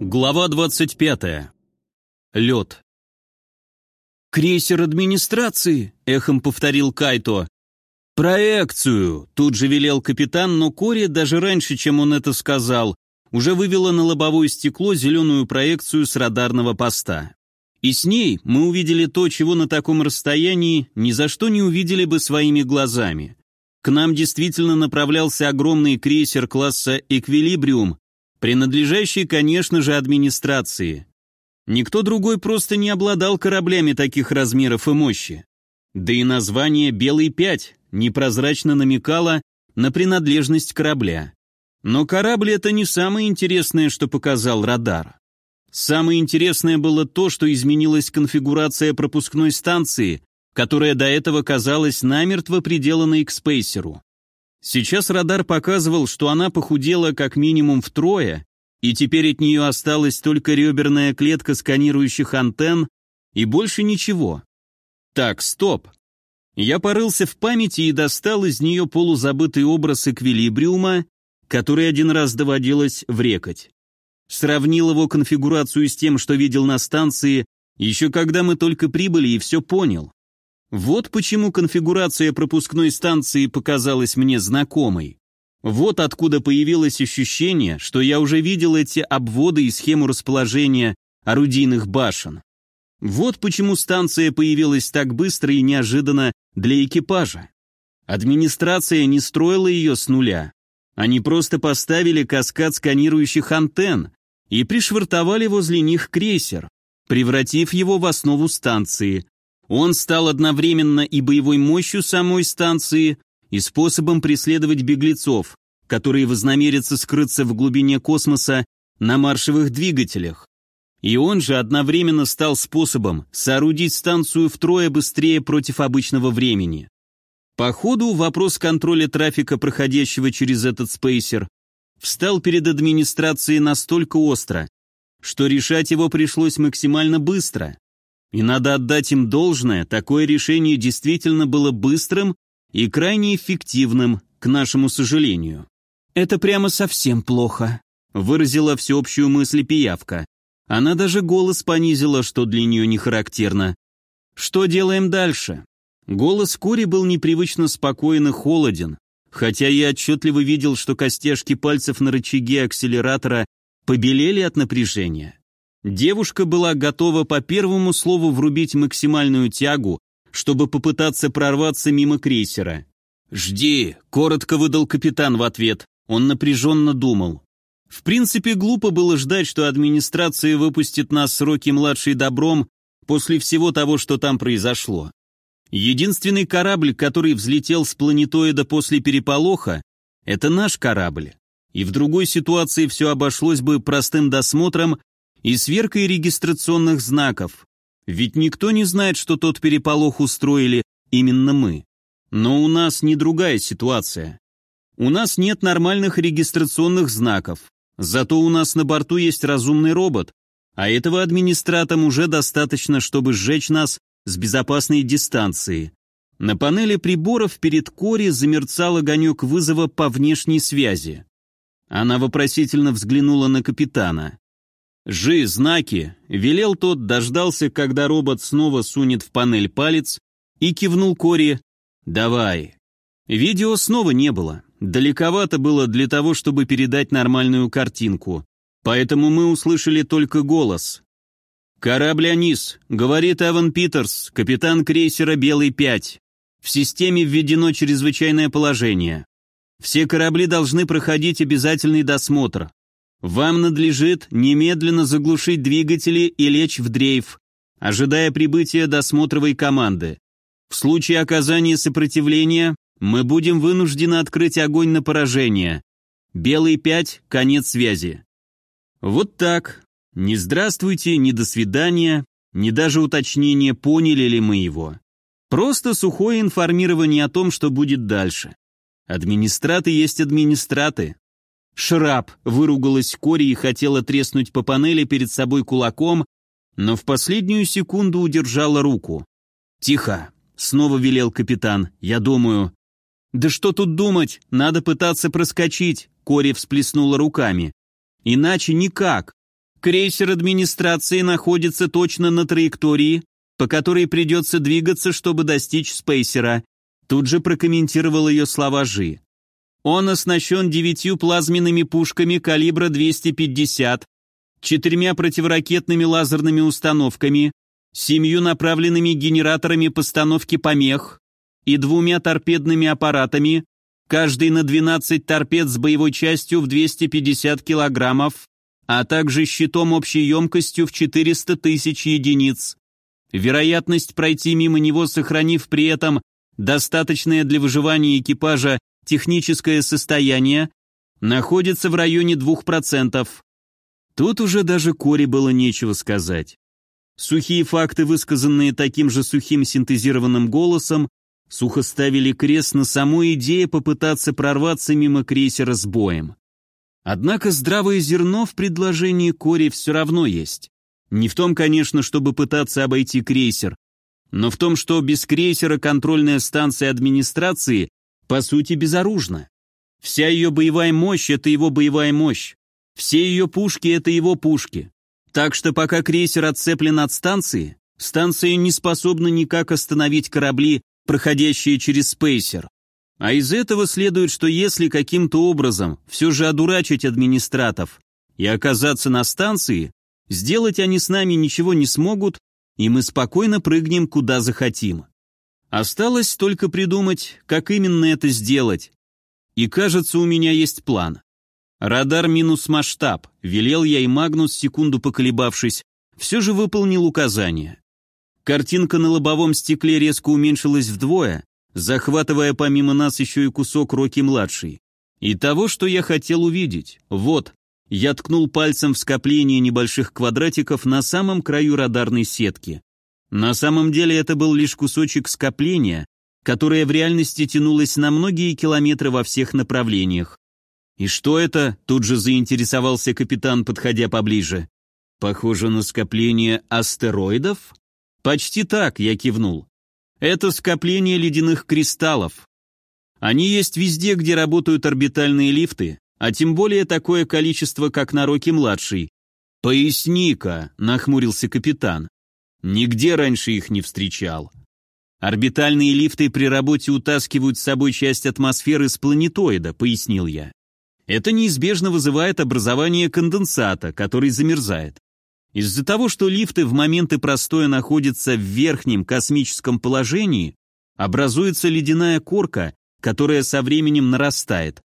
Глава 25. Лед. «Крейсер администрации!» — эхом повторил Кайто. «Проекцию!» — тут же велел капитан, но Кори, даже раньше, чем он это сказал, уже вывела на лобовое стекло зеленую проекцию с радарного поста. И с ней мы увидели то, чего на таком расстоянии ни за что не увидели бы своими глазами. К нам действительно направлялся огромный крейсер класса «Эквилибриум», принадлежащий, конечно же, администрации. Никто другой просто не обладал кораблями таких размеров и мощи. Да и название «Белый-5» непрозрачно намекало на принадлежность корабля. Но корабль — это не самое интересное, что показал радар. Самое интересное было то, что изменилась конфигурация пропускной станции, которая до этого казалась намертво приделанной к спейсеру. Сейчас радар показывал, что она похудела как минимум втрое, и теперь от нее осталась только реберная клетка сканирующих антенн и больше ничего. Так, стоп. Я порылся в памяти и достал из нее полузабытый образ эквилибриума, который один раз доводилось врекать. Сравнил его конфигурацию с тем, что видел на станции, еще когда мы только прибыли и все понял. Вот почему конфигурация пропускной станции показалась мне знакомой. Вот откуда появилось ощущение, что я уже видел эти обводы и схему расположения орудийных башен. Вот почему станция появилась так быстро и неожиданно для экипажа. Администрация не строила ее с нуля. Они просто поставили каскад сканирующих антенн и пришвартовали возле них крейсер, превратив его в основу станции, он стал одновременно и боевой мощью самой станции, и способом преследовать беглецов, которые вознамерятся скрыться в глубине космоса на маршевых двигателях. И он же одновременно стал способом соорудить станцию втрое быстрее против обычного времени. По ходу вопрос контроля трафика, проходящего через этот спейсер, встал перед администрацией настолько остро, что решать его пришлось максимально быстро. И надо отдать им должное, такое решение действительно было быстрым и крайне эффективным, к нашему сожалению. «Это прямо совсем плохо», — выразила всеобщую мысль пиявка. Она даже голос понизила, что для нее не характерно. «Что делаем дальше?» Голос Кори был непривычно спокоен и холоден, хотя я отчетливо видел, что костяшки пальцев на рычаге акселератора побелели от напряжения. Девушка была готова по первому слову врубить максимальную тягу, чтобы попытаться прорваться мимо крейсера. «Жди», — коротко выдал капитан в ответ. Он напряженно думал. В принципе, глупо было ждать, что администрация выпустит нас с Роки младшей добром после всего того, что там произошло. Единственный корабль, который взлетел с планетоида после переполоха, это наш корабль. И в другой ситуации все обошлось бы простым досмотром и сверкой регистрационных знаков. Ведь никто не знает, что тот переполох устроили именно мы. Но у нас не другая ситуация. У нас нет нормальных регистрационных знаков, зато у нас на борту есть разумный робот, а этого администратам уже достаточно, чтобы сжечь нас с безопасной дистанции. На панели приборов перед Кори замерцал огонек вызова по внешней связи. Она вопросительно взглянула на капитана. «Жи, знаки!» — велел тот, дождался, когда робот снова сунет в панель палец и кивнул Кори «Давай». Видео снова не было. Далековато было для того, чтобы передать нормальную картинку. Поэтому мы услышали только голос. «Корабль Анис», — говорит Эван Питерс, капитан крейсера «Белый-5». В системе введено чрезвычайное положение. Все корабли должны проходить обязательный досмотр. Вам надлежит немедленно заглушить двигатели и лечь в дрейф, ожидая прибытия досмотровой команды. В случае оказания сопротивления мы будем вынуждены открыть огонь на поражение. Белый 5, конец связи. Вот так. Ни здравствуйте, ни до свидания, ни даже уточнение, поняли ли мы его. Просто сухое информирование о том, что будет дальше. Администраты есть администраты. «Шрап!» — выругалась Кори и хотела треснуть по панели перед собой кулаком, но в последнюю секунду удержала руку. «Тихо!» — снова велел капитан. «Я думаю...» «Да что тут думать? Надо пытаться проскочить!» Кори всплеснула руками. «Иначе никак. Крейсер администрации находится точно на траектории, по которой придется двигаться, чтобы достичь спейсера», тут же прокомментировал ее слова Жи. «Он оснащен девятью плазменными пушками калибра 250, четырьмя противоракетными лазерными установками, семью направленными генераторами постановки помех и двумя торпедными аппаратами, каждый на 12 торпед с боевой частью в 250 килограммов, а также щитом общей емкостью в 400 тысяч единиц. Вероятность пройти мимо него, сохранив при этом достаточное для выживания экипажа техническое состояние, находится в районе 2%. Тут уже даже Кори было нечего сказать. Сухие факты, высказанные таким же сухим синтезированным голосом, сухо ставили крест на саму идею попытаться прорваться мимо крейсера с боем. Однако здравое зерно в предложении Кори все равно есть. Не в том, конечно, чтобы пытаться обойти крейсер, но в том, что без крейсера контрольная станция администрации по сути безоружна. Вся ее боевая мощь — это его боевая мощь. Все ее пушки — это его пушки. Так что пока крейсер отцеплен от станции, станция не способна никак остановить корабли, проходящие через спейсер. А из этого следует, что если каким-то образом все же одурачить администратов и оказаться на станции, сделать они с нами ничего не смогут, и мы спокойно прыгнем куда захотим. Осталось только придумать, как именно это сделать. И кажется, у меня есть план. Радар минус масштаб, велел я и Магнус, секунду поколебавшись, все же выполнил указание. Картинка на лобовом стекле резко уменьшилась вдвое, захватывая помимо нас еще и кусок Роки-младший. И того, что я хотел увидеть. Вот, я ткнул пальцем в скопление небольших квадратиков на самом краю радарной сетки. На самом деле это был лишь кусочек скопления, которое в реальности тянулось на многие километры во всех направлениях. «И что это?» — тут же заинтересовался капитан, подходя поближе. «Похоже на скопление астероидов?» «Почти так», — я кивнул. Это скопление ледяных кристаллов. Они есть везде, где работают орбитальные лифты, а тем более такое количество, как на Роке-младший. «Поясни-ка», — нахмурился капитан. «Нигде раньше их не встречал». «Орбитальные лифты при работе утаскивают с собой часть атмосферы с планетоида», — пояснил я. «Это неизбежно вызывает образование конденсата, который замерзает. Из-за того, что лифты в моменты простоя находятся в верхнем космическом положении, образуется ледяная корка, которая со временем нарастает.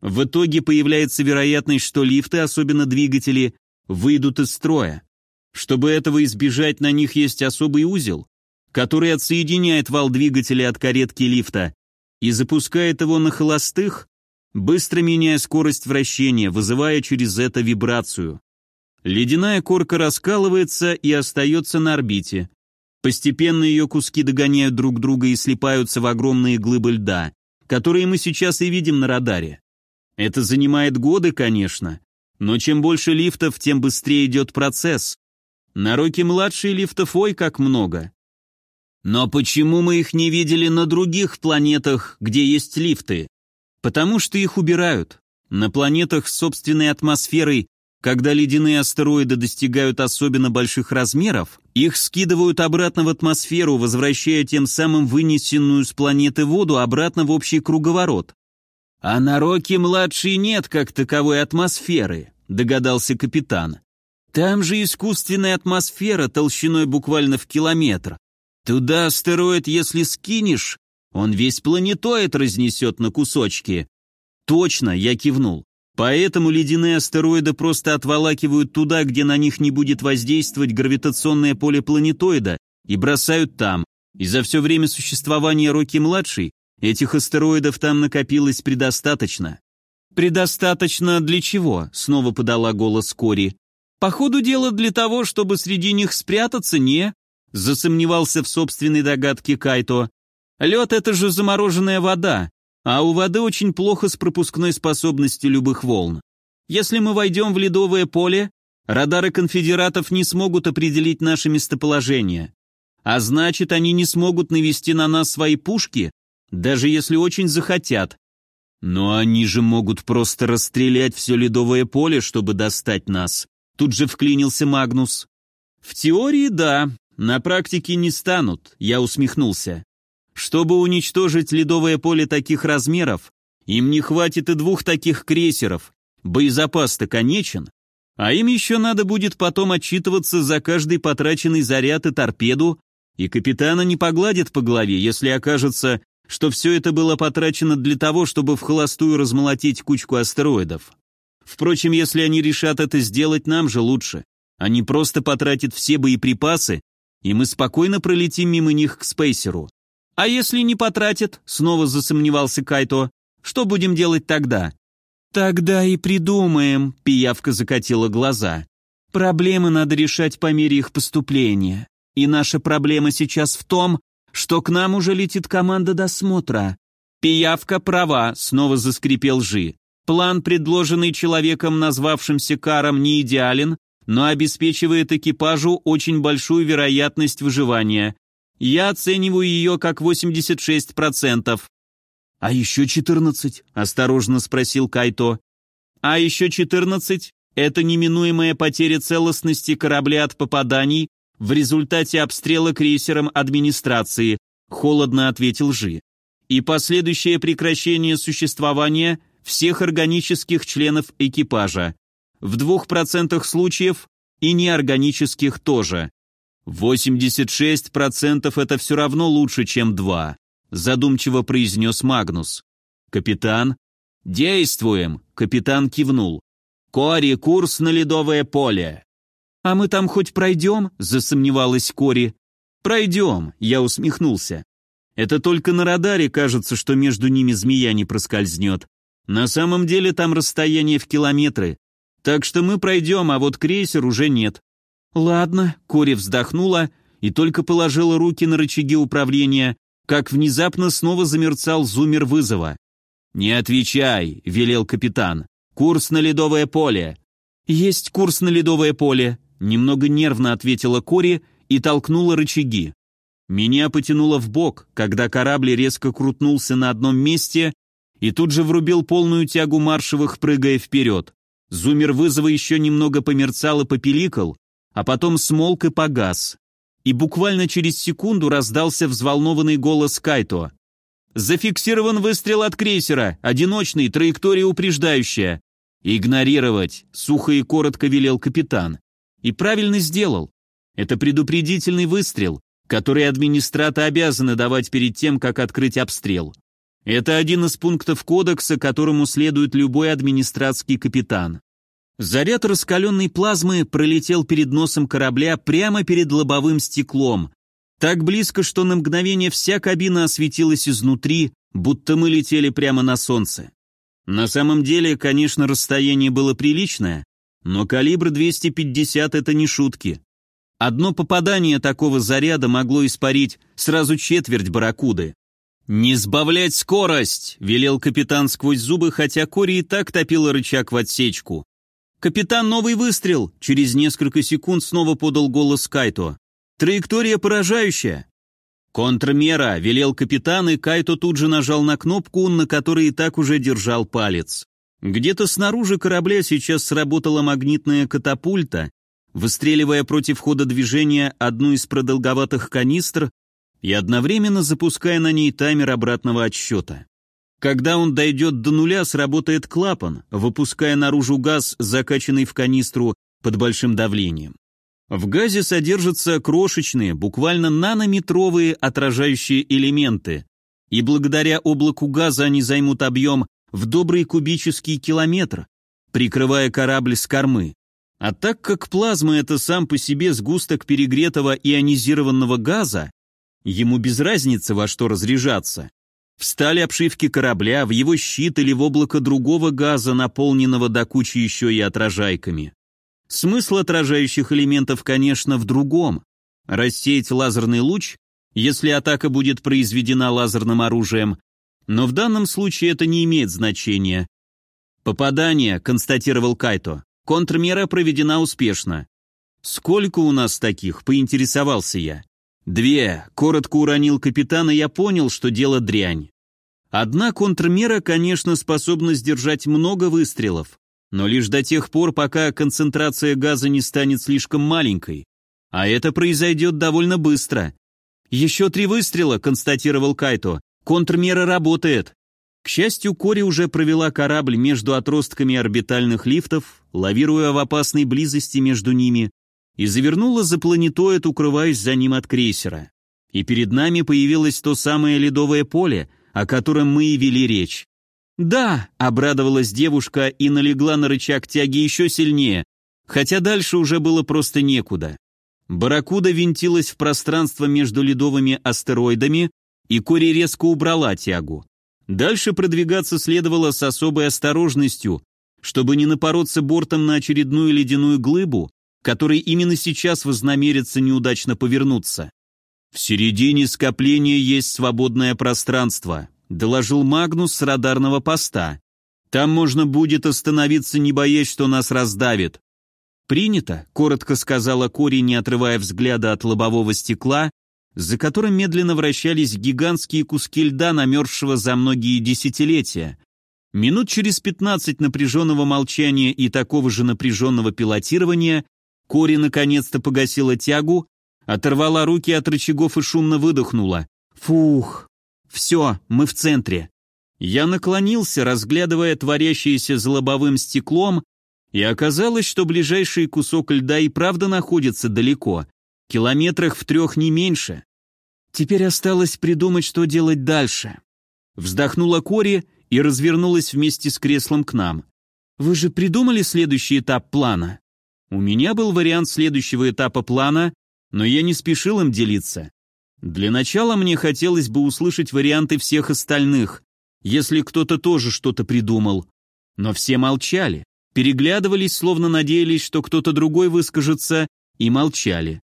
В итоге появляется вероятность, что лифты, особенно двигатели, выйдут из строя. Чтобы этого избежать, на них есть особый узел, который отсоединяет вал двигателя от каретки лифта и запускает его на холостых, быстро меняя скорость вращения, вызывая через это вибрацию. Ледяная корка раскалывается и остается на орбите. Постепенно ее куски догоняют друг друга и слипаются в огромные глыбы льда, которые мы сейчас и видим на радаре. Это занимает годы, конечно, но чем больше лифтов, тем быстрее идет процесс. На Роке-младшей лифтов ой как много. Но почему мы их не видели на других планетах, где есть лифты? Потому что их убирают. На планетах с собственной атмосферой когда ледяные астероиды достигают особенно больших размеров, их скидывают обратно в атмосферу, возвращая тем самым вынесенную с планеты воду обратно в общий круговорот. «А на Роке-младшей нет как таковой атмосферы», — догадался капитан. «Там же искусственная атмосфера толщиной буквально в километр. Туда астероид, если скинешь, он весь планетоид разнесет на кусочки». «Точно», — я кивнул. Поэтому ледяные астероиды просто отволакивают туда, где на них не будет воздействовать гравитационное поле планетоида, и бросают там. И за все время существования Роки-младшей этих астероидов там накопилось предостаточно. «Предостаточно для чего?» — снова подала голос Кори. «По ходу дела для того, чтобы среди них спрятаться, не?» — засомневался в собственной догадке Кайто. «Лед — это же замороженная вода, а у воды очень плохо с пропускной способностью любых волн. Если мы войдем в ледовое поле, Радары конфедератов не смогут определить наше местоположение. А значит, они не смогут навести на нас свои пушки, даже если очень захотят. Но они же могут просто расстрелять все ледовое поле, чтобы достать нас. Тут же вклинился Магнус. В теории да, на практике не станут, я усмехнулся. Чтобы уничтожить ледовое поле таких размеров, им не хватит и двух таких крейсеров. Боезапас-то конечен. А им еще надо будет потом отчитываться за каждый потраченный заряд и торпеду, и капитана не погладит по голове, если окажется, что все это было потрачено для того, чтобы в холостую размолотить кучку астероидов. Впрочем, если они решат это сделать, нам же лучше. Они просто потратят все боеприпасы, и мы спокойно пролетим мимо них к спейсеру. А если не потратят, снова засомневался Кайто, что будем делать тогда? Тогда и придумаем, пиявка закатила глаза. Проблемы надо решать по мере их поступления. И наша проблема сейчас в том, что к нам уже летит команда досмотра. Пиявка права, снова заскрипел Жи. План, предложенный человеком, назвавшимся Каром, не идеален, но обеспечивает экипажу очень большую вероятность выживания. Я оцениваю ее как 86%. «А еще 14?» – осторожно спросил Кайто. «А еще 14 – это неминуемая потеря целостности корабля от попаданий в результате обстрела крейсером администрации, холодно ответил Жи. И последующее прекращение существования всех органических членов экипажа. В двух процентах случаев и неорганических тоже. 86% это все равно лучше, чем 2, задумчиво произнес Магнус. Капитан? Действуем, капитан кивнул. Кори, курс на ледовое поле. «А мы там хоть пройдем?» – засомневалась Кори. «Пройдем», – я усмехнулся. «Это только на радаре кажется, что между ними змея не проскользнет. На самом деле там расстояние в километры. Так что мы пройдем, а вот крейсер уже нет». «Ладно», – Кори вздохнула и только положила руки на рычаги управления, как внезапно снова замерцал зумер вызова. «Не отвечай», – велел капитан. «Курс на ледовое поле». «Есть курс на ледовое поле», Немного нервно ответила Кори и толкнула рычаги. Меня потянуло в бок, когда корабль резко крутнулся на одном месте и тут же врубил полную тягу маршевых, прыгая вперед. Зумер вызова еще немного померцал и попеликал, а потом смолк и погас. И буквально через секунду раздался взволнованный голос Кайто. «Зафиксирован выстрел от крейсера, одиночный, траектория упреждающая». «Игнорировать», — сухо и коротко велел капитан. И правильно сделал. Это предупредительный выстрел, который администраты обязаны давать перед тем, как открыть обстрел. Это один из пунктов кодекса, которому следует любой администратский капитан. Заряд раскаленной плазмы пролетел перед носом корабля прямо перед лобовым стеклом. Так близко, что на мгновение вся кабина осветилась изнутри, будто мы летели прямо на солнце. На самом деле, конечно, расстояние было приличное, но калибр 250 это не шутки. Одно попадание такого заряда могло испарить сразу четверть барракуды. «Не сбавлять скорость!» — велел капитан сквозь зубы, хотя Кори и так топила рычаг в отсечку. «Капитан, новый выстрел!» — через несколько секунд снова подал голос Кайто. «Траектория поражающая!» «Контрмера!» — велел капитан, и Кайто тут же нажал на кнопку, на которой и так уже держал палец. Где-то снаружи корабля сейчас сработала магнитная катапульта, выстреливая против хода движения одну из продолговатых канистр и одновременно запуская на ней таймер обратного отсчета. Когда он дойдет до нуля, сработает клапан, выпуская наружу газ, закачанный в канистру под большим давлением. В газе содержатся крошечные, буквально нанометровые отражающие элементы, и благодаря облаку газа они займут объем в добрый кубический километр, прикрывая корабль с кормы. А так как плазма — это сам по себе сгусток перегретого ионизированного газа, ему без разницы во что разряжаться. В стали обшивки корабля, в его щит или в облако другого газа, наполненного до кучи еще и отражайками. Смысл отражающих элементов, конечно, в другом. Рассеять лазерный луч, если атака будет произведена лазерным оружием, но в данном случае это не имеет значения. «Попадание», — констатировал Кайто. Контрмера проведена успешно. «Сколько у нас таких?» — поинтересовался я. «Две», — коротко уронил капитан, и я понял, что дело дрянь. Одна контрмера, конечно, способна сдержать много выстрелов, но лишь до тех пор, пока концентрация газа не станет слишком маленькой. А это произойдет довольно быстро. «Еще три выстрела», — констатировал Кайто. «Контрмера работает». К счастью, Кори уже провела корабль между отростками орбитальных лифтов, лавируя в опасной близости между ними, и завернула за планетоид, укрываясь за ним от крейсера. И перед нами появилось то самое ледовое поле, о котором мы и вели речь. «Да», — обрадовалась девушка и налегла на рычаг тяги еще сильнее, хотя дальше уже было просто некуда. Барракуда винтилась в пространство между ледовыми астероидами, и Кори резко убрала тягу. Дальше продвигаться следовало с особой осторожностью, чтобы не напороться бортом на очередную ледяную глыбу, которой именно сейчас вознамерится неудачно повернуться. «В середине скопления есть свободное пространство», доложил Магнус с радарного поста. «Там можно будет остановиться, не боясь, что нас раздавит». «Принято», — коротко сказала Кори, не отрывая взгляда от лобового стекла за которым медленно вращались гигантские куски льда, намерзшего за многие десятилетия. Минут через пятнадцать напряженного молчания и такого же напряженного пилотирования Кори наконец-то погасила тягу, оторвала руки от рычагов и шумно выдохнула. «Фух! Все, мы в центре!» Я наклонился, разглядывая творящееся за лобовым стеклом, и оказалось, что ближайший кусок льда и правда находится далеко, километрах в трех не меньше. Теперь осталось придумать, что делать дальше. Вздохнула Кори и развернулась вместе с креслом к нам. Вы же придумали следующий этап плана? У меня был вариант следующего этапа плана, но я не спешил им делиться. Для начала мне хотелось бы услышать варианты всех остальных, если кто-то тоже что-то придумал. Но все молчали, переглядывались, словно надеялись, что кто-то другой выскажется, и молчали.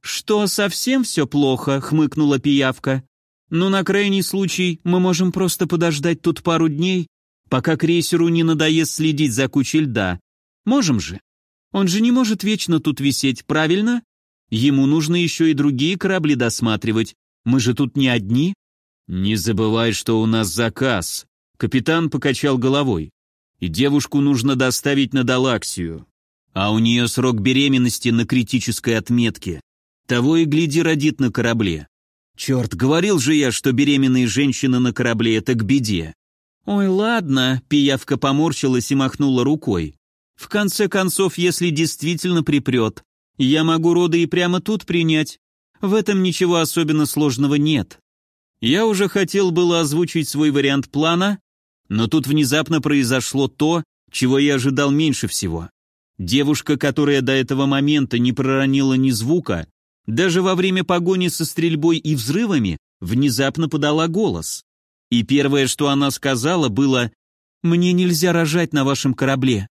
«Что, совсем все плохо?» — хмыкнула пиявка. «Ну, на крайний случай, мы можем просто подождать тут пару дней, пока крейсеру не надоест следить за кучей льда. Можем же? Он же не может вечно тут висеть, правильно? Ему нужно еще и другие корабли досматривать. Мы же тут не одни». «Не забывай, что у нас заказ», — капитан покачал головой. «И девушку нужно доставить на Далаксию. А у нее срок беременности на критической отметке. Того и гляди родит на корабле. Черт, говорил же я, что беременные женщины на корабле — это к беде. Ой, ладно, пиявка поморщилась и махнула рукой. В конце концов, если действительно припрет, я могу роды и прямо тут принять. В этом ничего особенно сложного нет. Я уже хотел было озвучить свой вариант плана, но тут внезапно произошло то, чего я ожидал меньше всего. Девушка, которая до этого момента не проронила ни звука, даже во время погони со стрельбой и взрывами внезапно подала голос. И первое, что она сказала, было «Мне нельзя рожать на вашем корабле».